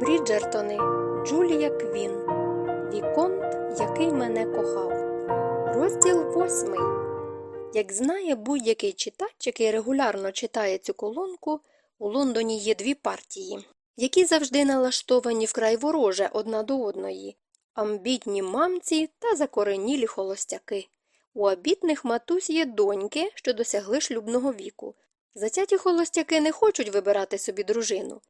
Бріджертони Джулія Квін Віконт, який мене кохав. Розділ восьмий. Як знає будь-який читач, який регулярно читає цю колонку, у Лондоні є дві партії, які завжди налаштовані вкрай вороже одна до одної амбітні мамці та закоренілі холостяки. У обітних матусь є доньки, що досягли шлюбного віку. Затяті холостяки не хочуть вибирати собі дружину.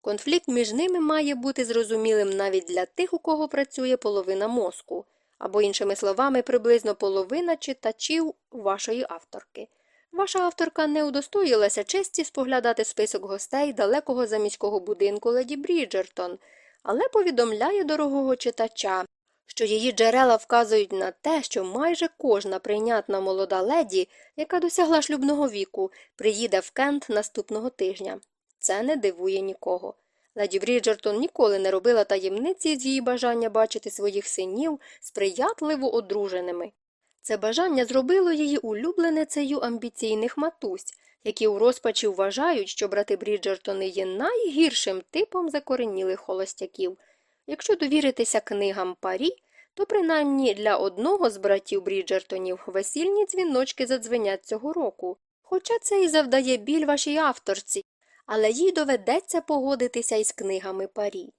Конфлікт між ними має бути зрозумілим навіть для тих, у кого працює половина мозку, або, іншими словами, приблизно половина читачів вашої авторки. Ваша авторка не удостоїлася честі споглядати список гостей далекого заміського будинку леді Бріджертон, але повідомляє дорогого читача, що її джерела вказують на те, що майже кожна прийнятна молода леді, яка досягла шлюбного віку, приїде в Кент наступного тижня. Це не дивує нікого. Леді Бріджертон ніколи не робила таємниці з її бажання бачити своїх синів сприятливо одруженими. Це бажання зробило її улюбленицею амбіційних матусь, які у розпачі вважають, що брати Бріджертони є найгіршим типом закоренілих холостяків. Якщо довіритися книгам парі, то принаймні для одного з братів Бріджертонів весільні дзвіночки задзвенять цього року. Хоча це і завдає біль вашій авторці, але їй доведеться погодитися із книгами парі.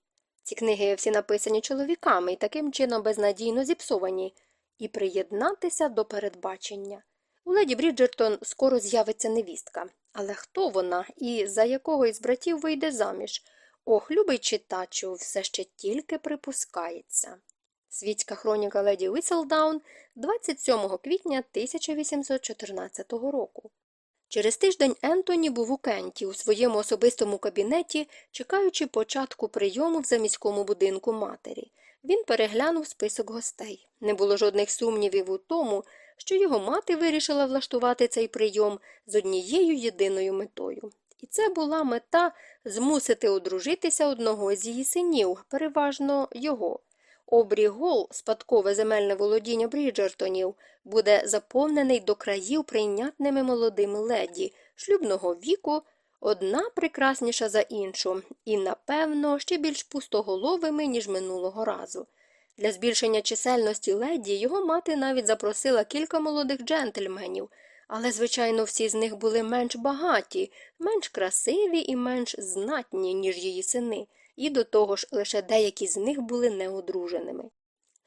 Ці книги всі написані чоловіками і таким чином безнадійно зіпсовані, і приєднатися до передбачення. У леді Бріджертон скоро з'явиться невістка. Але хто вона і за якого із братів вийде заміж? Ох, любий читачу, все ще тільки припускається. Світська хроніка леді Віселдаун 27 квітня 1814 року. Через тиждень Ентоні був у Кенті у своєму особистому кабінеті, чекаючи початку прийому в заміському будинку матері. Він переглянув список гостей. Не було жодних сумнівів у тому, що його мати вирішила влаштувати цей прийом з однією єдиною метою. І це була мета змусити одружитися одного з її синів, переважно його. Обрі Гол, спадкове земельне володіння Бріджертонів, буде заповнений до країв прийнятними молодими леді, шлюбного віку, одна прекрасніша за іншу, і, напевно, ще більш пустоголовими, ніж минулого разу. Для збільшення чисельності леді його мати навіть запросила кілька молодих джентльменів, але, звичайно, всі з них були менш багаті, менш красиві і менш знатні, ніж її сини і до того ж лише деякі з них були неодруженими.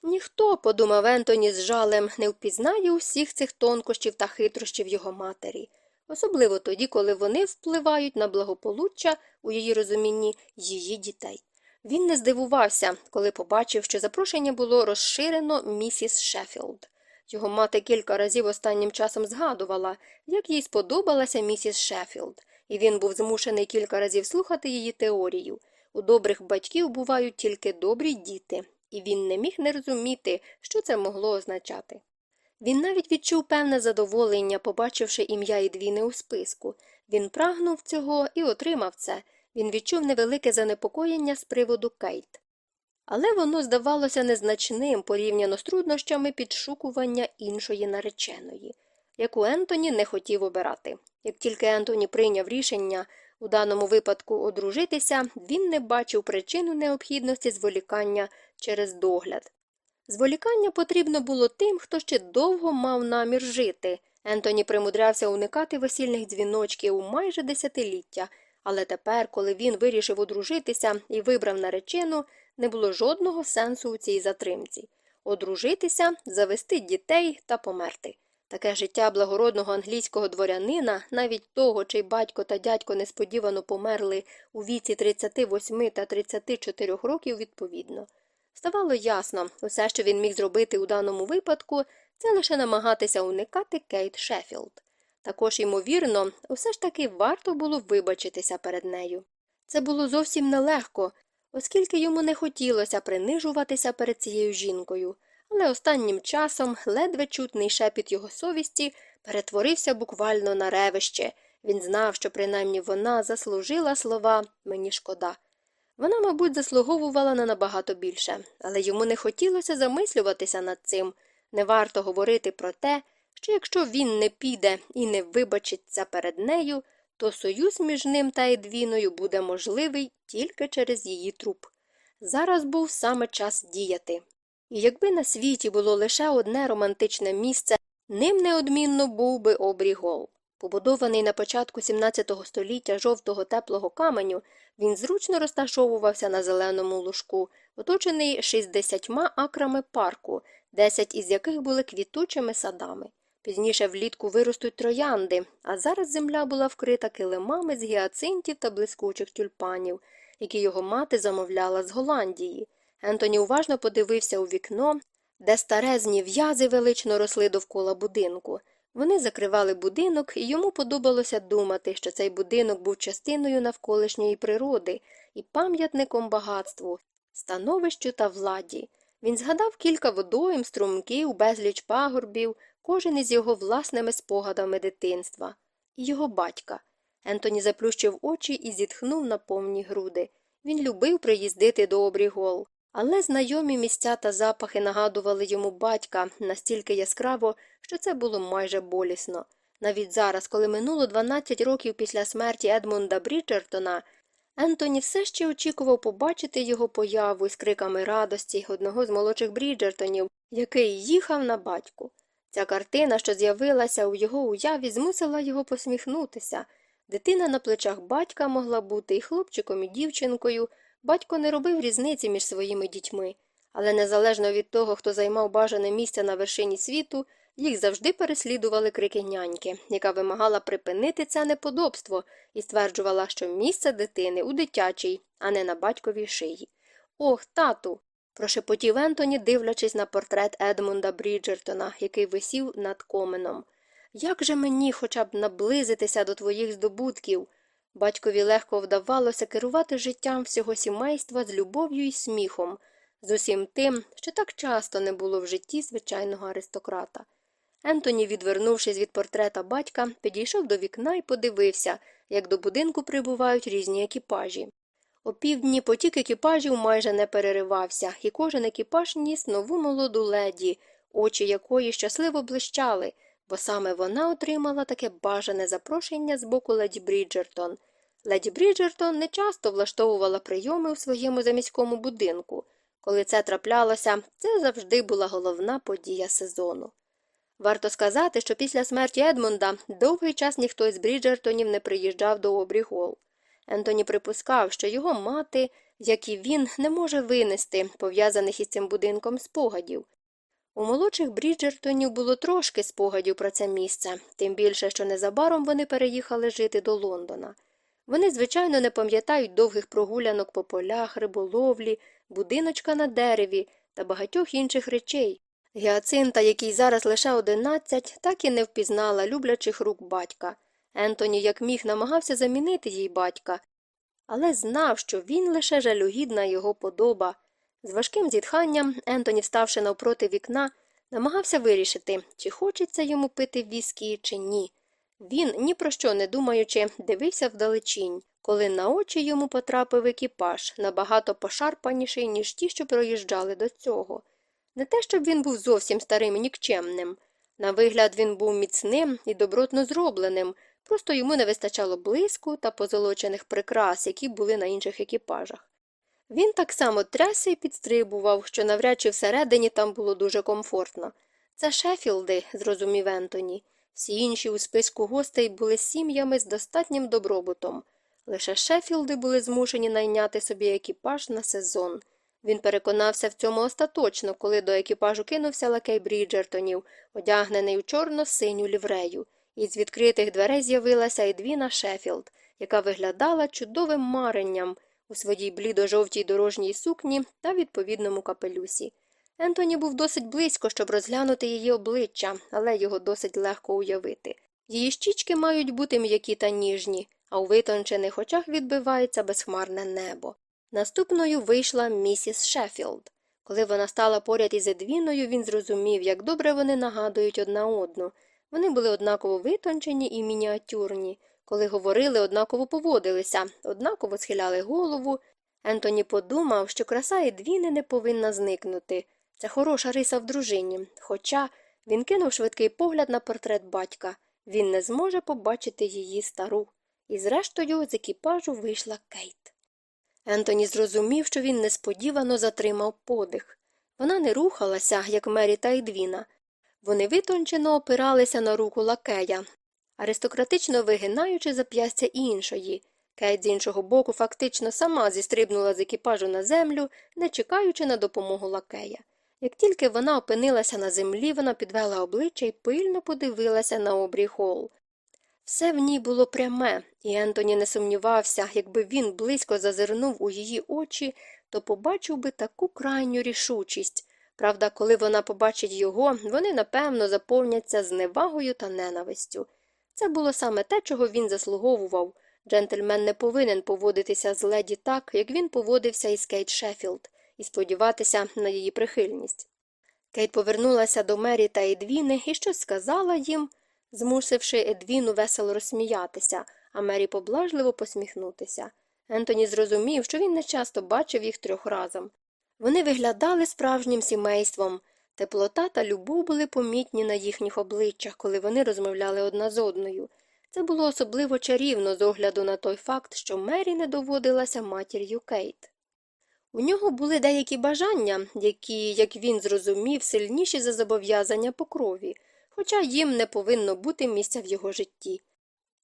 Ніхто, подумав Ентоні з жалем, не впізнає усіх цих тонкощів та хитрощів його матері, особливо тоді, коли вони впливають на благополуччя у її розумінні її дітей. Він не здивувався, коли побачив, що запрошення було розширено місіс Шеффілд. Його мати кілька разів останнім часом згадувала, як їй сподобалася місіс Шеффілд, і він був змушений кілька разів слухати її теорію. У добрих батьків бувають тільки добрі діти, і він не міг не розуміти, що це могло означати. Він навіть відчув певне задоволення, побачивши ім'я Едвіни у списку. Він прагнув цього і отримав це. Він відчув невелике занепокоєння з приводу Кейт. Але воно здавалося незначним порівняно з труднощами підшукування іншої нареченої, яку Ентоні не хотів обирати. Як тільки Ентоні прийняв рішення у даному випадку одружитися, він не бачив причину необхідності зволікання через догляд. Зволікання потрібно було тим, хто ще довго мав намір жити. Ентоні примудрявся уникати весільних дзвіночків у майже десятиліття, але тепер, коли він вирішив одружитися і вибрав наречену, не було жодного сенсу у цій затримці одружитися, завести дітей та померти. Таке життя благородного англійського дворянина, навіть того, чий батько та дядько несподівано померли у віці 38 та 34 років відповідно. Ставало ясно, усе, що він міг зробити у даному випадку, це лише намагатися уникати Кейт Шеффілд. Також, ймовірно, усе ж таки варто було вибачитися перед нею. Це було зовсім нелегко, оскільки йому не хотілося принижуватися перед цією жінкою але останнім часом ледве чутний шепіт його совісті перетворився буквально на ревище. Він знав, що принаймні вона заслужила слова мені шкода. Вона, мабуть, заслуговувала на набагато більше, але йому не хотілося замислюватися над цим. Не варто говорити про те, що якщо він не піде і не вибачиться перед нею, то союз між ним та Едвіною буде можливий тільки через її труп. Зараз був саме час діяти. І якби на світі було лише одне романтичне місце, ним неодмінно був би обрігол. Побудований на початку 17 століття жовтого теплого каменю, він зручно розташовувався на зеленому лужку, оточений 60 акрами парку, 10 із яких були квітучими садами. Пізніше влітку виростуть троянди, а зараз земля була вкрита килимами з гіацинтів та блискучих тюльпанів, які його мати замовляла з Голландії. Ентоні уважно подивився у вікно, де старезні в'язи велично росли довкола будинку. Вони закривали будинок, і йому подобалося думати, що цей будинок був частиною навколишньої природи і пам'ятником багатству, становищу та владі. Він згадав кілька водойм, струмків, безліч пагорбів, кожен із його власними спогадами дитинства, і його батька. Ентоні заплющив очі і зітхнув на повні груди. Він любив приїздити до обрігол. Але знайомі місця та запахи нагадували йому батька настільки яскраво, що це було майже болісно. Навіть зараз, коли минуло 12 років після смерті Едмунда Бріджертона, Ентоні все ще очікував побачити його появу з криками радості одного з молодших Бріджертонів, який їхав на батьку. Ця картина, що з'явилася у його уяві, змусила його посміхнутися. Дитина на плечах батька могла бути і хлопчиком, і дівчинкою. Батько не робив різниці між своїми дітьми, але незалежно від того, хто займав бажане місце на вершині світу, їх завжди переслідували крики няньки, яка вимагала припинити це неподобство і стверджувала, що місце дитини у дитячій, а не на батьковій шиї. Ох, тату. прошепотів Ентоні, дивлячись на портрет Едмунда Бріджертона, який висів над коменом. Як же мені хоча б наблизитися до твоїх здобутків? Батькові легко вдавалося керувати життям всього сімейства з любов'ю і сміхом, з усім тим, що так часто не було в житті звичайного аристократа. Ентоні, відвернувшись від портрета батька, підійшов до вікна і подивився, як до будинку прибувають різні екіпажі. О півдні потік екіпажів майже не переривався, і кожен екіпаж ніс нову молоду леді, очі якої щасливо блищали, бо саме вона отримала таке бажане запрошення з боку леді Бріджертон. Леді Бріджертон не часто влаштовувала прийоми у своєму заміському будинку. Коли це траплялося, це завжди була головна подія сезону. Варто сказати, що після смерті Едмунда довгий час ніхто із Бріджертонів не приїжджав до обрігол. Ентоні припускав, що його мати, як і він, не може винести пов'язаних із цим будинком спогадів. У молодших Бріджертонів було трошки спогадів про це місце, тим більше, що незабаром вони переїхали жити до Лондона. Вони, звичайно, не пам'ятають довгих прогулянок по полях, риболовлі, будиночка на дереві та багатьох інших речей. Гіацинта, який зараз лише одинадцять, так і не впізнала люблячих рук батька. Ентоні, як міг, намагався замінити їй батька, але знав, що він лише жалюгідна його подоба. З важким зітханням Ентоні, вставши навпроти вікна, намагався вирішити, чи хочеться йому пити віскі, чи ні. Він, ні про що не думаючи, дивився вдалечінь, коли на очі йому потрапив екіпаж, набагато пошарпаніший, ніж ті, що проїжджали до цього. Не те, щоб він був зовсім старим і нікчемним. На вигляд він був міцним і добротно зробленим, просто йому не вистачало блиску та позолочених прикрас, які були на інших екіпажах. Він так само трясся і підстрибував, що навряд чи всередині там було дуже комфортно. Це Шефілди, зрозумів Ентоні. Всі інші у списку гостей були сім'ями з достатнім добробутом. Лише Шефілди були змушені найняти собі екіпаж на сезон. Він переконався в цьому остаточно, коли до екіпажу кинувся лакей Бріджертонів, одягнений у чорно-синю ліврею, і з відкритих дверей з'явилася Едвіна Шефілд, яка виглядала чудовим маренням у своїй блідо-жовтій дорожній сукні та відповідному капелюсі. Ентоні був досить близько, щоб розглянути її обличчя, але його досить легко уявити. Її щічки мають бути м'які та ніжні, а у витончених очах відбивається безхмарне небо. Наступною вийшла місіс Шеффілд. Коли вона стала поряд із Едвіною, він зрозумів, як добре вони нагадують одна одну. Вони були однаково витончені і мініатюрні. Коли говорили, однаково поводилися, однаково схиляли голову. Ентоні подумав, що краса Едвіни не повинна зникнути. Це хороша риса в дружині. Хоча він кинув швидкий погляд на портрет батька. Він не зможе побачити її стару. І зрештою з екіпажу вийшла Кейт. Ентоні зрозумів, що він несподівано затримав подих. Вона не рухалася, як Мері та Едвіна. Вони витончено опиралися на руку лакея, аристократично вигинаючи зап'ястя іншої. Кейт з іншого боку фактично сама зістрибнула з екіпажу на землю, не чекаючи на допомогу лакея. Як тільки вона опинилася на землі, вона підвела обличчя і пильно подивилася на обрій Холл. Все в ній було пряме, і Ентоні не сумнівався, якби він близько зазирнув у її очі, то побачив би таку крайню рішучість. Правда, коли вона побачить його, вони напевно заповняться зневагою та ненавистю. Це було саме те, чого він заслуговував. Джентльмен не повинен поводитися з леді так, як він поводився із Кейт Шеффілд, і сподіватися на її прихильність. Кейт повернулася до Мері та Едвіни і щось сказала їм, змусивши Едвіну весело розсміятися, а Мері поблажливо посміхнутися. Ентоні зрозумів, що він нечасто бачив їх трьох разом. Вони виглядали справжнім сімейством. Теплота та любов були помітні на їхніх обличчях, коли вони розмовляли одна з одною. Це було особливо чарівно з огляду на той факт, що Мері не доводилася матір'ю Кейт. У нього були деякі бажання, які, як він зрозумів, сильніші за зобов'язання по крові, хоча їм не повинно бути місця в його житті.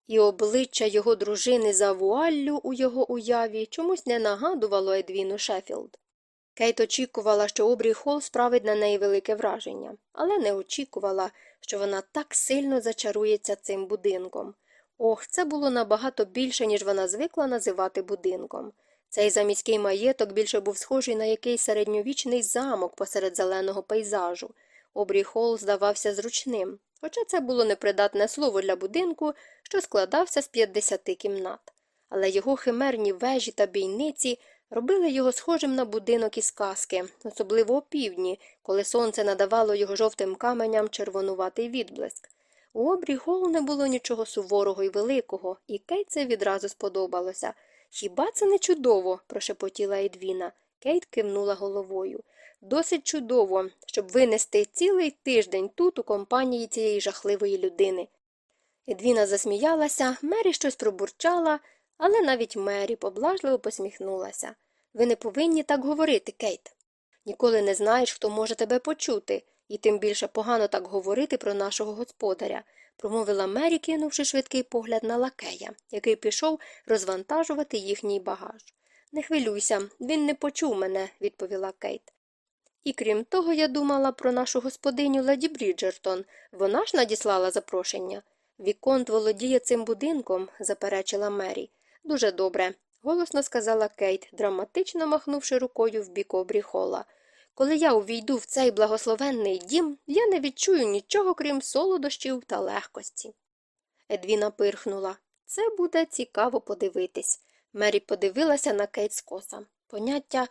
І обличчя його дружини за вуаллю у його уяві чомусь не нагадувало Едвіну Шеффілд. Кейт очікувала, що Обрій Холл справить на неї велике враження, але не очікувала, що вона так сильно зачарується цим будинком. Ох, це було набагато більше, ніж вона звикла називати будинком. Цей заміський маєток більше був схожий на якийсь середньовічний замок посеред зеленого пейзажу. Обрій Холл здавався зручним, хоча це було непридатне слово для будинку, що складався з 50 кімнат. Але його химерні вежі та бійниці робили його схожим на будинок із казки, особливо опівдні, коли сонце надавало його жовтим каменям червонуватий відблиск. У обрі Гол не було нічого суворого і великого, і Кейт це відразу сподобалося. Хіба це не чудово? прошепотіла Едвіна. Кейт кивнула головою. Досить чудово, щоб винести цілий тиждень тут у компанії цієї жахливої людини. Едвіна засміялася, Мері щось пробурчала, але навіть Мері поблажливо посміхнулася. Ви не повинні так говорити, Кейт. Ніколи не знаєш, хто може тебе почути, і тим більше погано так говорити про нашого господаря, промовила Мері, кинувши швидкий погляд на лакея, який пішов розвантажувати їхній багаж. Не хвилюйся, він не почув мене, відповіла Кейт. І крім того, я думала про нашу господиню леді Бріджертон. Вона ж надіслала запрошення. Віконт володіє цим будинком, заперечила Мері. Дуже добре, голосно сказала Кейт, драматично махнувши рукою в бік обріхола. Коли я увійду в цей благословенний дім, я не відчую нічого, крім солодощів та легкості. Едвіна пирхнула. Це буде цікаво подивитись. Мері подивилася на Кейт скоса. Поняття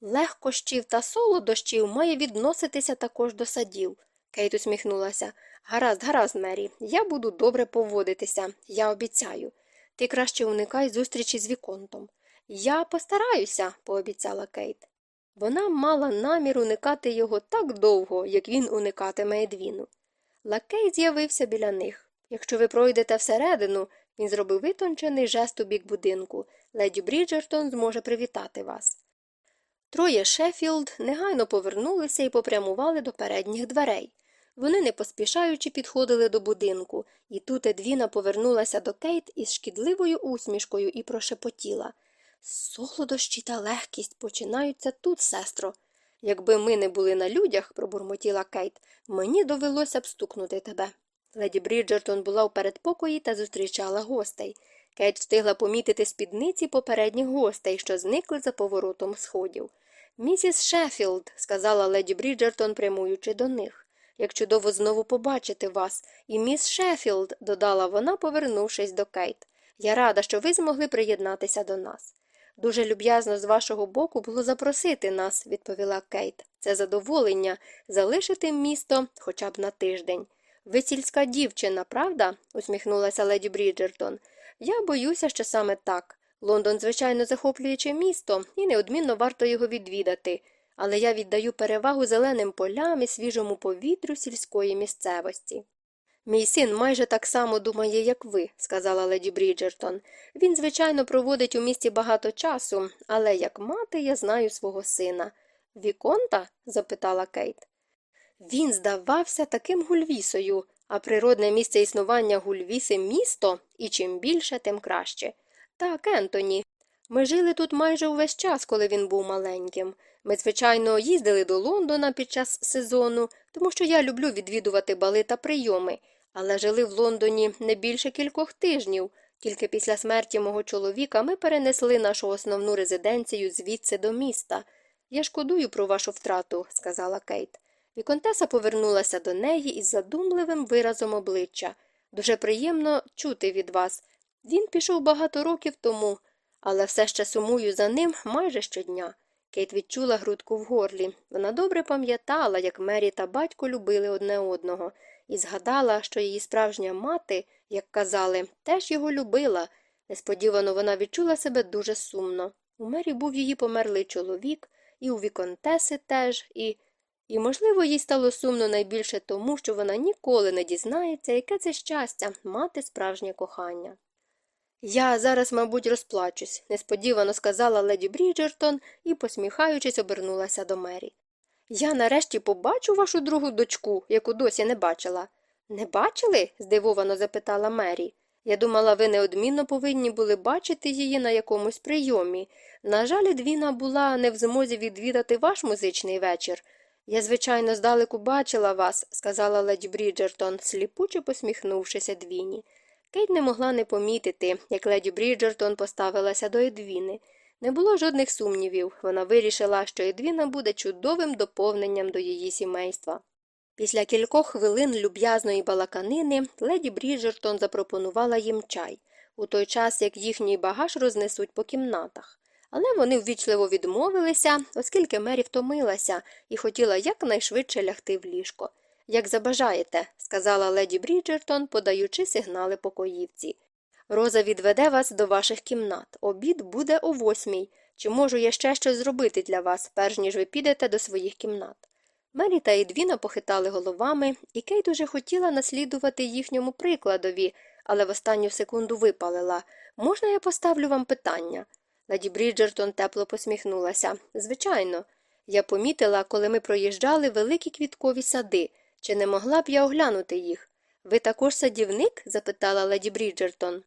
легкощів та солодощів має відноситися також до садів. Кейт усміхнулася. Гаразд, гаразд, Мері, я буду добре поводитися, я обіцяю. Ти краще уникай зустрічі з Віконтом. Я постараюся, пообіцяла Кейт. Вона мала намір уникати його так довго, як він уникатиме Едвіну. Лакей з'явився біля них. Якщо ви пройдете всередину, він зробив витончений жест у бік будинку. Леді Бріджертон зможе привітати вас. Троє Шеффілд негайно повернулися і попрямували до передніх дверей. Вони не поспішаючи підходили до будинку, і тут Едвіна повернулася до Кейт із шкідливою усмішкою і прошепотіла Солодощі та легкість починаються тут, сестро. Якби ми не були на людях, пробурмотіла Кейт, мені довелося б стукнути тебе. Леді Бріджертон була у передпокої та зустрічала гостей. Кейт встигла помітити спідниці попередніх гостей, що зникли за поворотом сходів. Місіс Шеффілд, сказала леді Бріджертон, прямуючи до них. Як чудово знову побачити вас. І міс Шеффілд, додала вона, повернувшись до Кейт. Я рада, що ви змогли приєднатися до нас. Дуже люб'язно з вашого боку було запросити нас, відповіла Кейт. Це задоволення залишити місто хоча б на тиждень. Ви сільська дівчина, правда? усміхнулася леді Бріджертон. Я боюся, що саме так. Лондон, звичайно, захоплююче місто, і неодмінно варто його відвідати, але я віддаю перевагу зеленим полям і свіжому повітрю сільської місцевості. Мій син майже так само думає, як ви, сказала леді Бріджертон. Він, звичайно, проводить у місті багато часу, але як мати я знаю свого сина. Віконта? запитала Кейт. Він здавався таким гульвісою, а природне місце існування гульвіси місто, і чим більше, тим краще. Так, Ентоні. Ми жили тут майже увесь час, коли він був маленьким. Ми, звичайно, їздили до Лондона під час сезону, тому що я люблю відвідувати бали та прийоми, але жили в Лондоні не більше кількох тижнів. Тільки після смерті мого чоловіка ми перенесли нашу основну резиденцію звідси до міста. Я шкодую про вашу втрату, сказала Кейт. Віконтеса повернулася до неї із задумливим виразом обличчя. Дуже приємно чути від вас. Він пішов багато років тому, але все ще сумую за ним майже щодня. Кейт відчула грудку в горлі. Вона добре пам'ятала, як Мері та батько любили одне одного, і згадала, що її справжня мати, як казали, теж його любила. Несподівано вона відчула себе дуже сумно. У Мері був її померлий чоловік, і у Віконтеси теж, і. І, можливо, їй стало сумно найбільше тому, що вона ніколи не дізнається, яке це щастя мати справжнє кохання. Я зараз, мабуть, розплачусь, несподівано сказала леді Бріджертон і, посміхаючись, обернулася до Мері. Я нарешті побачу вашу другу дочку, яку досі не бачила. Не бачили? здивовано запитала Мері. Я думала, ви неодмінно повинні були бачити її на якомусь прийомі. На жаль, Едвіна була не в змозі відвідати ваш музичний вечір. Я, звичайно, здалеку бачила вас, сказала леді Бріджертон, сліпуче посміхнувшись Едвіні. Кейт не могла не помітити, як леді Бріджертон поставилася до Едвіни. Не було жодних сумнівів. Вона вирішила, що Едвіна буде чудовим доповненням до її сімейства. Після кількох хвилин люб'язної балаканини леді Бріджертон запропонувала їм чай, у той час як їхній багаж рознесуть по кімнатах. Але вони ввічливо відмовилися, оскільки Мері втомилася і хотіла якнайшвидше лягти в ліжко. Як забажаєте, сказала леді Бріджертон, подаючи сигнали покоївці. Роза відведе вас до ваших кімнат. Обід буде о восьмій. Чи можу я ще щось зробити для вас, перш ніж ви підете до своїх кімнат? Мері та Едвіна похитали головами, і Кейт уже хотіла наслідувати їхньому прикладові, але в останню секунду випалила можна я поставлю вам питання? Леді Бріджертон тепло посміхнулася. Звичайно, я помітила, коли ми проїжджали великі квіткові сади. Чи не могла б я оглянути їх? Ви також садівник? запитала леді Бріджертон.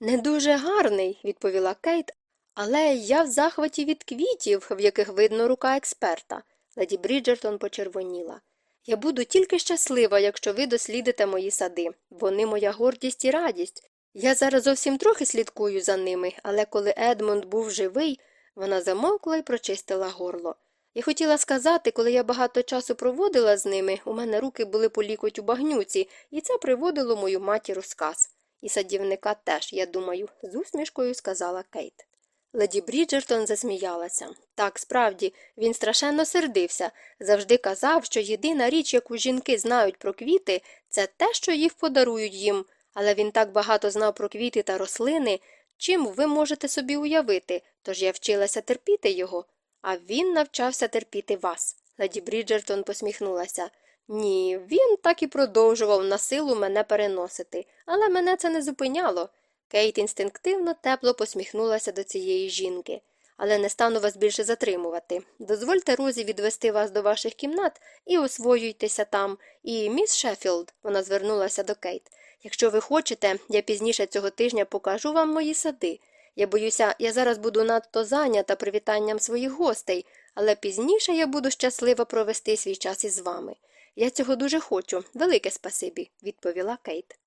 Не дуже гарний, відповіла Кейт, але я в захваті від квітів, в яких видно рука експерта. Леді Бріджертон почервоніла. Я буду тільки щаслива, якщо ви дослідите мої сади. Вони моя гордість і радість. Я зараз зовсім трохи слідкую за ними, але коли Едмонд був живий, вона замовкла і прочистила горло. Я хотіла сказати, коли я багато часу проводила з ними, у мене руки були по лікоть у багнюці, і це приводило мою матір у сказ. І садівника теж, я думаю, з усмішкою сказала Кейт. Леді Бріджертон засміялася. Так, справді, він страшенно сердився, завжди казав, що єдина річ, яку жінки знають про квіти, це те, що їх подарують їм, але він так багато знав про квіти та рослини, чим ви можете собі уявити, тож я вчилася терпіти його. А він навчався терпіти вас. Леді Бріджертон посміхнулася. Ні, він так і продовжував на силу мене переносити, але мене це не зупиняло. Кейт інстинктивно тепло посміхнулася до цієї жінки. Але не стану вас більше затримувати. Дозвольте Розі відвести вас до ваших кімнат і освоюйтеся там. І міс Шеффілд, вона звернулася до Кейт. Якщо ви хочете, я пізніше цього тижня покажу вам мої сади. Я боюся, я зараз буду надто зайнята привітанням своїх гостей, але пізніше я буду щаслива провести свій час із вами. Я цього дуже хочу, велике спасибі, відповіла Кейт.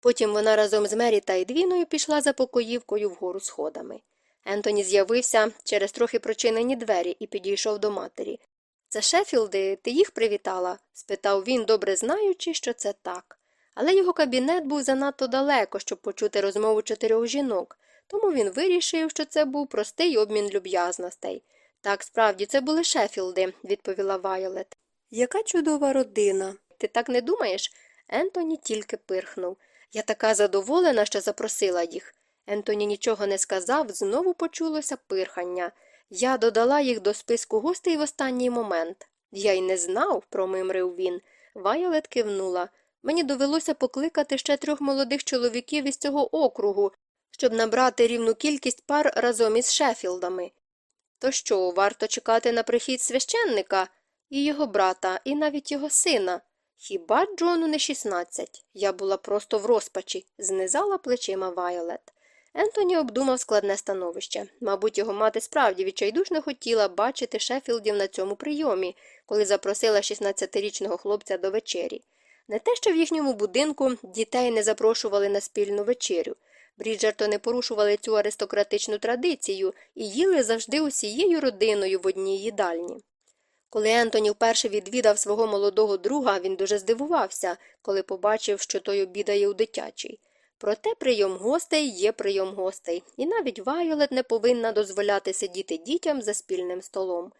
Потім вона разом з Мері та Едвіною пішла за покоївкою вгору сходами. Ентоні з'явився через трохи прочинені двері і підійшов до матері. Це Шефілди, ти їх привітала? спитав він, добре знаючи, що це так. Але його кабінет був занадто далеко, щоб почути розмову чотирьох жінок, тому він вирішив, що це був простий обмін люб'язностей. Так, справді, це були Шефілди, відповіла Вайолет. Яка чудова родина. Ти так не думаєш? Ентоні тільки пирхнув. Я така задоволена, що запросила їх. Ентоні нічого не сказав, знову почулося пирхання. Я додала їх до списку гостей в останній момент. Я й не знав, промимрив він. Вайолет кивнула. Мені довелося покликати ще трьох молодих чоловіків із цього округу, щоб набрати рівну кількість пар разом із Шеффілдами. То що, варто чекати на прихід священника і його брата, і навіть його сина? Хіба Джону не 16? Я була просто в розпачі, знизала плечима Вайолет. Ентоні обдумав складне становище. Мабуть, його мати справді відчайдушно хотіла бачити Шеффілдів на цьому прийомі, коли запросила 16-річного хлопця до вечері. Не те, що в їхньому будинку дітей не запрошували на спільну вечерю. Бріджертони порушували цю аристократичну традицію і їли завжди усією родиною в одній їдальні. Коли Ентоні вперше відвідав свого молодого друга, він дуже здивувався, коли побачив, що той обідає у дитячій. Проте прийом гостей є прийом гостей, і навіть Вайолет не повинна дозволяти сидіти дітям за спільним столом.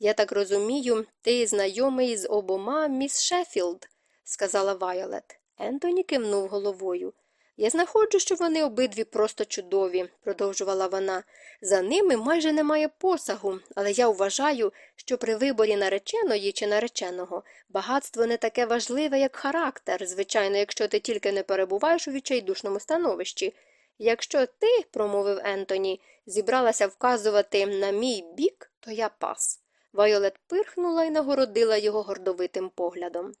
Я так розумію, ти знайомий з обома міс Шеффілд, сказала Вайолет. Ентоні кивнув головою. Я знаходжу, що вони обидві просто чудові, продовжувала вона. За ними майже немає посагу, але я вважаю, що при виборі нареченої чи нареченого багатство не таке важливе, як характер, звичайно, якщо ти тільки не перебуваєш у відчайдушному становищі. Якщо ти, промовив Ентоні, зібралася вказувати на мій бік, то я пас. Вайолет пирхнула і нагородила його гордовитим поглядом.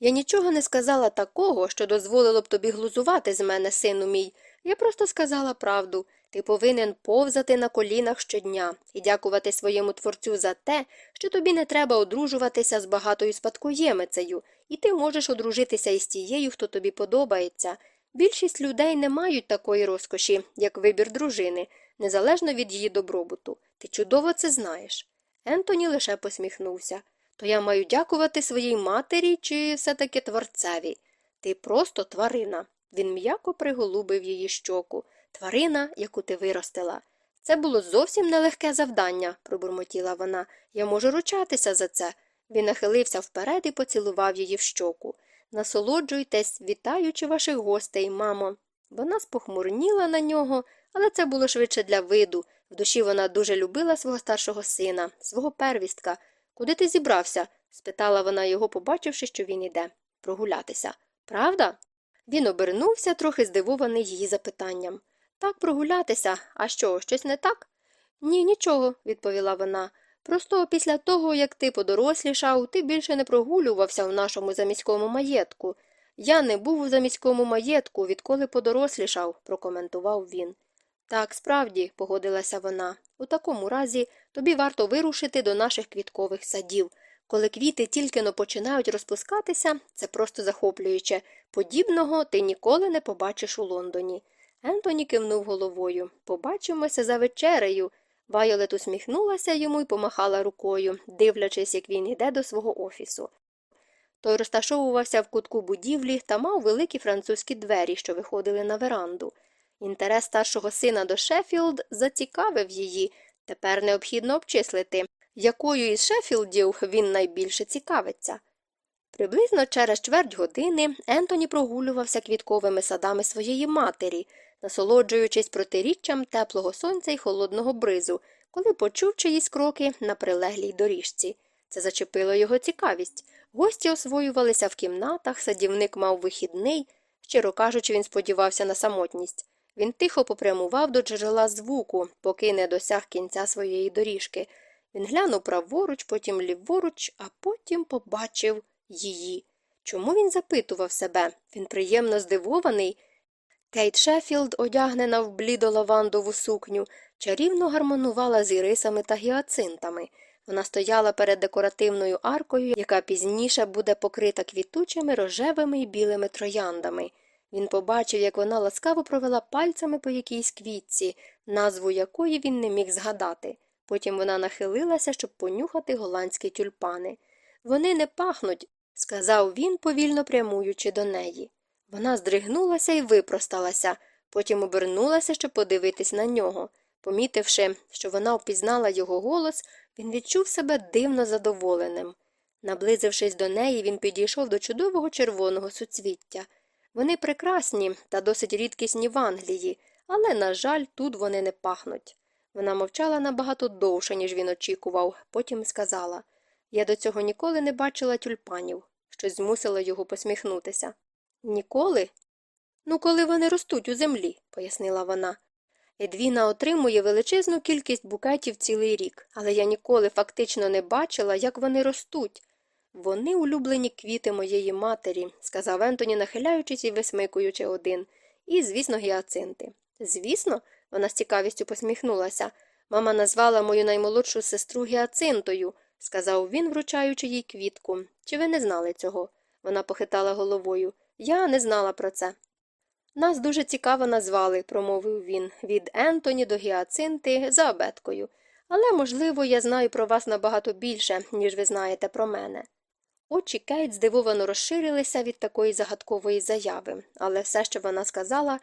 Я нічого не сказала такого, що дозволило б тобі глузувати з мене, сину мій. Я просто сказала правду. Ти повинен повзати на колінах щодня і дякувати своєму творцю за те, що тобі не треба одружуватися з багатою спадкоємицею, і ти можеш одружитися із тією, хто тобі подобається. Більшість людей не мають такої розкоші, як вибір дружини, незалежно від її добробуту. Ти чудово це знаєш. Ентоні лише посміхнувся. То я маю дякувати своїй матері чи все таки творцеві. Ти просто тварина. Він м'яко приголубив її щоку. Тварина, яку ти виростила. Це було зовсім нелегке завдання, пробурмотіла вона. Я можу ручатися за це. Він нахилився вперед і поцілував її в щоку. Насолоджуйтесь, вітаючи ваших гостей, мамо. Вона спохмурніла на нього, але це було швидше для виду. В душі вона дуже любила свого старшого сина, свого первістка. Куди ти зібрався? спитала вона його, побачивши, що він іде. Прогулятися. Правда? Він обернувся, трохи здивований її запитанням. Так, прогулятися, а що, щось не так? Ні, нічого, відповіла вона. Просто після того, як ти подорослішав, ти більше не прогулювався в нашому заміському маєтку. Я не був у заміському маєтку, відколи подорослішав, прокоментував він. Так, справді, погодилася вона. У такому разі тобі варто вирушити до наших квіткових садів. Коли квіти тільки но починають розпускатися, це просто захоплююче. Подібного ти ніколи не побачиш у Лондоні. Ентоні кивнув головою. Побачимося за вечерею. Вайолет усміхнулася йому і помахала рукою, дивлячись, як він іде до свого офісу. Той розташовувався в кутку будівлі та мав великі французькі двері, що виходили на веранду. Інтерес старшого сина до Шеффілд зацікавив її. Тепер необхідно обчислити, якою із Шеффілдів він найбільше цікавиться. Приблизно через чверть години Ентоні прогулювався квітковими садами своєї матері, насолоджуючись протиріччям теплого сонця і холодного бризу, коли почув чиїсь кроки на прилеглій доріжці. Це зачепило його цікавість. Гості освоювалися в кімнатах, садівник мав вихідний. Щиро кажучи, він сподівався на самотність. Він тихо попрямував до джерела звуку, поки не досяг кінця своєї доріжки. Він глянув праворуч, потім ліворуч, а потім побачив її. Чому він запитував себе? Він приємно здивований. Кейт Шеффілд, одягнена в блідо-лавандову сукню, чарівно гармонувала з ірисами та гіацинтами. Вона стояла перед декоративною аркою, яка пізніше буде покрита квітучими рожевими і білими трояндами. Він побачив, як вона ласкаво провела пальцями по якійсь квітці, назву якої він не міг згадати. Потім вона нахилилася, щоб понюхати голландські тюльпани. Вони не пахнуть, сказав він, повільно прямуючи до неї. Вона здригнулася і випросталася, потім обернулася, щоб подивитись на нього. Помітивши, що вона впізнала його голос, він відчув себе дивно задоволеним. Наблизившись до неї, він підійшов до чудового червоного суцвіття. Вони прекрасні та досить рідкісні в Англії, але, на жаль, тут вони не пахнуть. Вона мовчала набагато довше, ніж він очікував, потім сказала Я до цього ніколи не бачила тюльпанів. Щось змусило його посміхнутися. Ніколи? Ну, коли вони ростуть у землі, пояснила вона. Едвіна отримує величезну кількість букетів цілий рік, але я ніколи фактично не бачила, як вони ростуть. Вони улюблені квіти моєї матері, сказав Ентоні, нахиляючись і висмикуючи один, і, звісно, гіацинти. Звісно, вона з цікавістю посміхнулася. Мама назвала мою наймолодшу сестру гіацинтою, сказав він, вручаючи їй квітку. Чи ви не знали цього? Вона похитала головою. Я не знала про це. Нас дуже цікаво назвали, промовив він, від Ентоні до Гіацинти за абеткою. Але, можливо, я знаю про вас набагато більше, ніж ви знаєте про мене. Очі Кейт здивовано розширилися від такої загадкової заяви, але все, що вона сказала,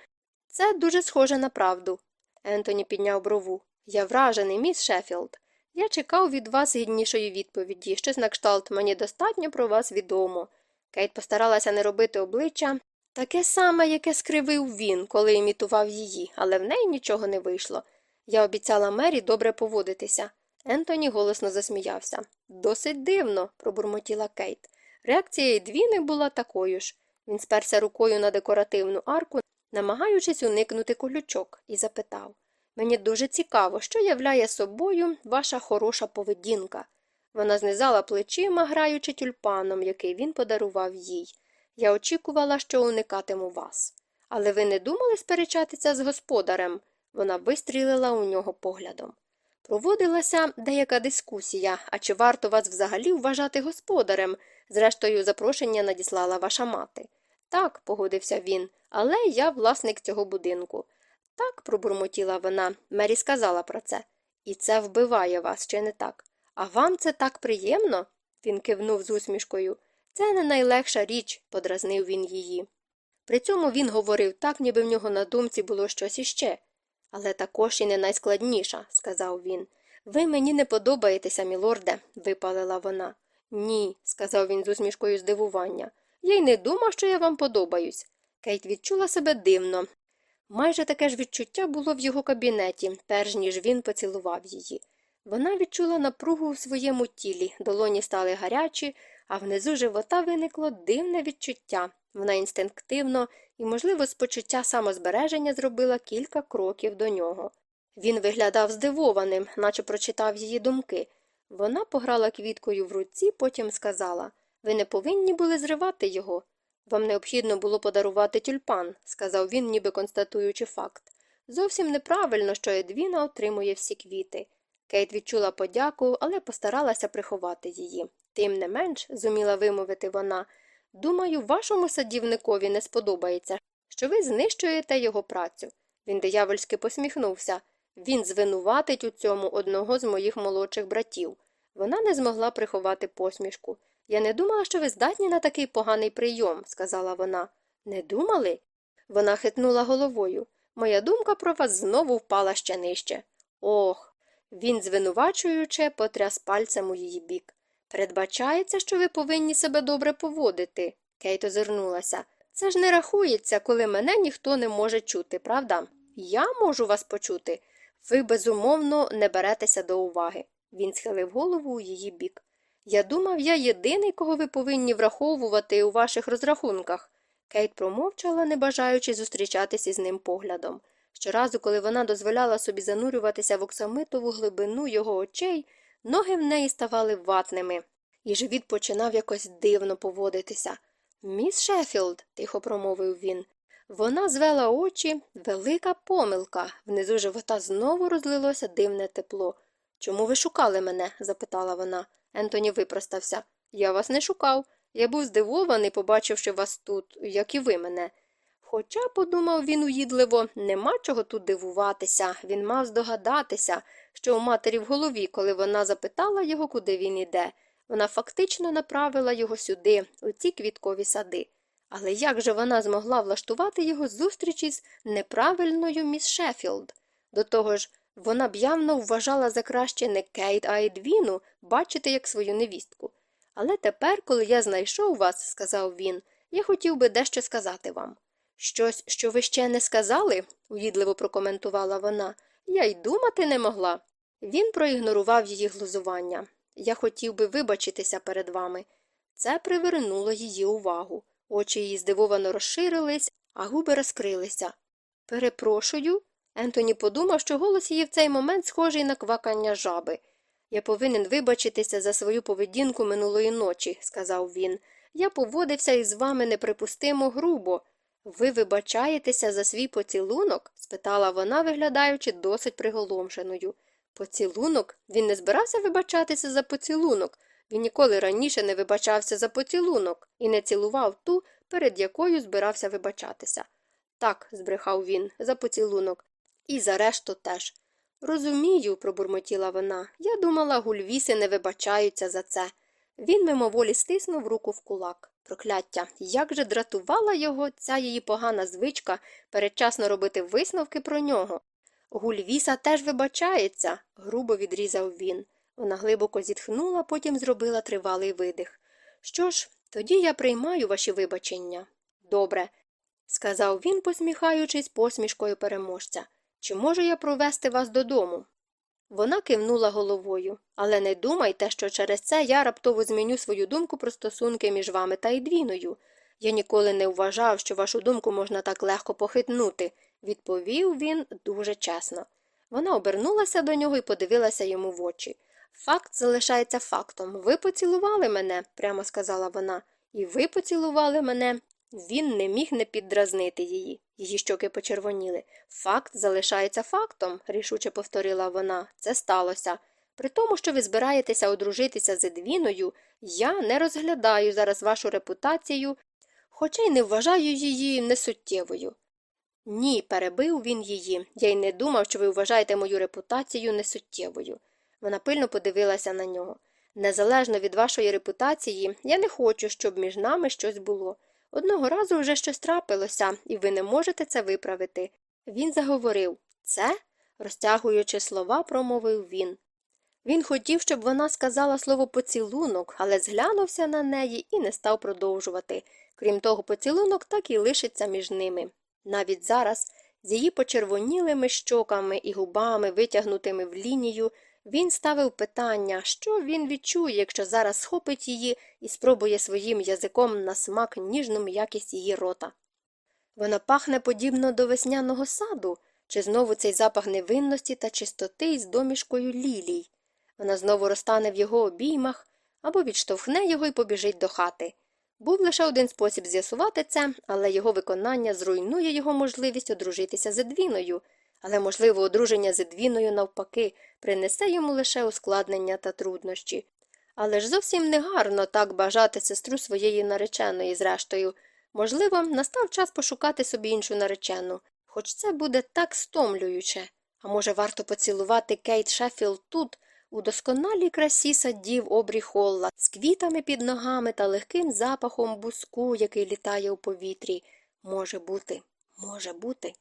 це дуже схоже на правду. Ентоні підняв брову. Я вражений, міс Шеффілд. Я чекав від вас гіднішої відповіді, щось на кшталт мені достатньо про вас відомо. Кейт постаралася не робити обличчя таке саме, яке скривив він, коли імітував її, але в неї нічого не вийшло. Я обіцяла Мері добре поводитися. Ентоні голосно засміявся. Досить дивно, пробурмотіла Кейт. Реакція Едвіни була такою ж. Він сперся рукою на декоративну арку, намагаючись уникнути колючок, і запитав Мені дуже цікаво, що являє собою ваша хороша поведінка. Вона знизала плечима, граючи тюльпаном, який він подарував їй. Я очікувала, що уникатиму вас. Але ви не думали сперечатися з господарем? Вона вистрілила у нього поглядом. Проводилася деяка дискусія, а чи варто вас взагалі вважати господарем? Зрештою, запрошення надіслала ваша мати. Так, погодився він, але я власник цього будинку. Так, пробурмотіла вона, Мері сказала про це. І це вбиває вас, чи не так? А вам це так приємно? Він кивнув з усмішкою. Це не найлегша річ, подразнив він її. При цьому він говорив так, ніби в нього на думці було щось іще. Але також і не найскладніша, сказав він. Ви мені не подобаєтеся, мілорде, випалила вона. Ні, сказав він з усмішкою здивування. Я й не думав, що я вам подобаюсь. Кейт відчула себе дивно. Майже таке ж відчуття було в його кабінеті, перш ніж він поцілував її. Вона відчула напругу в своєму тілі, долоні стали гарячі, а внизу живота виникло дивне відчуття. Вона інстинктивно і, можливо, з почуття самозбереження зробила кілька кроків до нього. Він виглядав здивованим, наче прочитав її думки. Вона пограла квіткою в руці, потім сказала Ви не повинні були зривати його. Вам необхідно було подарувати тюльпан, сказав він, ніби констатуючи факт. Зовсім неправильно, що Едвіна отримує всі квіти. Кейт відчула подяку, але постаралася приховати її. Тим не менш, зуміла вимовити вона, думаю, вашому садівникові не сподобається, що ви знищуєте його працю. Він диявольськи посміхнувся. Він звинуватить у цьому одного з моїх молодших братів. Вона не змогла приховати посмішку. Я не думала, що ви здатні на такий поганий прийом, сказала вона. Не думали? Вона хитнула головою. Моя думка про вас знову впала ще нижче. Ох. Він, звинувачуючи, потряс пальцем у її бік. Передбачається, що ви повинні себе добре поводити. Кейт озирнулася. Це ж не рахується, коли мене ніхто не може чути, правда? Я можу вас почути. Ви, безумовно, не беретеся до уваги. Він схилив голову у її бік. Я думав, я єдиний, кого ви повинні враховувати у ваших розрахунках. Кейт промовчала, не бажаючи зустрічатися з ним поглядом. Щоразу, коли вона дозволяла собі занурюватися в оксамитову глибину його очей, ноги в неї ставали ватними, і живіт починав якось дивно поводитися. Міс Шеффілд, тихо промовив він. Вона звела очі, велика помилка. Внизу живота знову розлилося дивне тепло. Чому ви шукали мене? запитала вона. Ентоні випростався. Я вас не шукав. Я був здивований, побачивши вас тут, як і ви мене. Хоча, подумав він уїдливо, нема чого тут дивуватися, він мав здогадатися, що у матері в голові, коли вона запитала його, куди він іде. Вона фактично направила його сюди, у ці квіткові сади. Але як же вона змогла влаштувати його зустрічі з неправильною міс Шеффілд? До того ж, вона б явно вважала за краще не Кейт, а Едвіну бачити як свою невістку. Але тепер, коли я знайшов вас, сказав він, я хотів би дещо сказати вам. Щось, що ви ще не сказали, уїдливо прокоментувала вона, я й думати не могла. Він проігнорував її глузування. Я хотів би вибачитися перед вами. Це привернуло її увагу. Очі її здивовано розширились, а губи розкрилися. Перепрошую. Ентоні подумав, що голос її в цей момент схожий на квакання жаби. Я повинен вибачитися за свою поведінку минулої ночі, сказав він. Я поводився із вами неприпустимо грубо. Ви вибачаєтеся за свій поцілунок? спитала вона, виглядаючи досить приголомшеною. Поцілунок? Він не збирався вибачатися за поцілунок. Він ніколи раніше не вибачався за поцілунок і не цілував ту, перед якою збирався вибачатися. Так, збрехав він, за поцілунок. І за решту теж. Розумію, пробурмотіла вона. Я думала, гульвіси не вибачаються за це. Він мимоволі стиснув руку в кулак. Прокляття, як же дратувала його ця її погана звичка передчасно робити висновки про нього. Гульвіса теж вибачається, грубо відрізав він. Вона глибоко зітхнула, потім зробила тривалий видих. Що ж, тоді я приймаю ваші вибачення. Добре, сказав він, посміхаючись посмішкою переможця. Чи можу я провести вас додому? Вона кивнула головою. Але не думайте, що через це я раптово зміню свою думку про стосунки між вами та Ідвіною. Я ніколи не вважав, що вашу думку можна так легко похитнути, відповів він дуже чесно. Вона обернулася до нього і подивилася йому в очі. Факт залишається фактом. Ви поцілували мене, прямо сказала вона, і ви поцілували мене. Він не міг не піддразнити її. Її щоки почервоніли. Факт залишається фактом, рішуче повторила вона. Це сталося. При тому, що ви збираєтеся одружитися з Едвіною, я не розглядаю зараз вашу репутацію, хоча й не вважаю її несуттєвою. Ні, перебив він її. Я й не думав, що ви вважаєте мою репутацію несуттєвою. Вона пильно подивилася на нього. Незалежно від вашої репутації, я не хочу, щоб між нами щось було. Одного разу вже щось трапилося, і ви не можете це виправити. Він заговорив це, розтягуючи слова, промовив він. Він хотів, щоб вона сказала слово поцілунок, але зглянувся на неї і не став продовжувати. Крім того, поцілунок так і лишиться між ними. Навіть зараз, з її почервонілими щоками і губами, витягнутими в лінію, він ставив питання, що він відчує, якщо зараз схопить її і спробує своїм язиком на смак ніжну м'якість її рота. Вона пахне подібно до весняного саду, чи знову цей запах невинності та чистоти із домішкою лілій. Вона знову розтане в його обіймах або відштовхне його і побіжить до хати. Був лише один спосіб з'ясувати це, але його виконання зруйнує його можливість одружитися з Едвіною, але, можливо, одруження з Едвіною, навпаки, принесе йому лише ускладнення та труднощі. Але ж зовсім не гарно так бажати сестру своєї нареченої, зрештою. Можливо, настав час пошукати собі іншу наречену, хоч це буде так стомлююче. А може, варто поцілувати Кейт Шеффілд тут, у досконалій красі садів обрі холла, з квітами під ногами та легким запахом буску, який літає у повітрі. Може бути, може бути.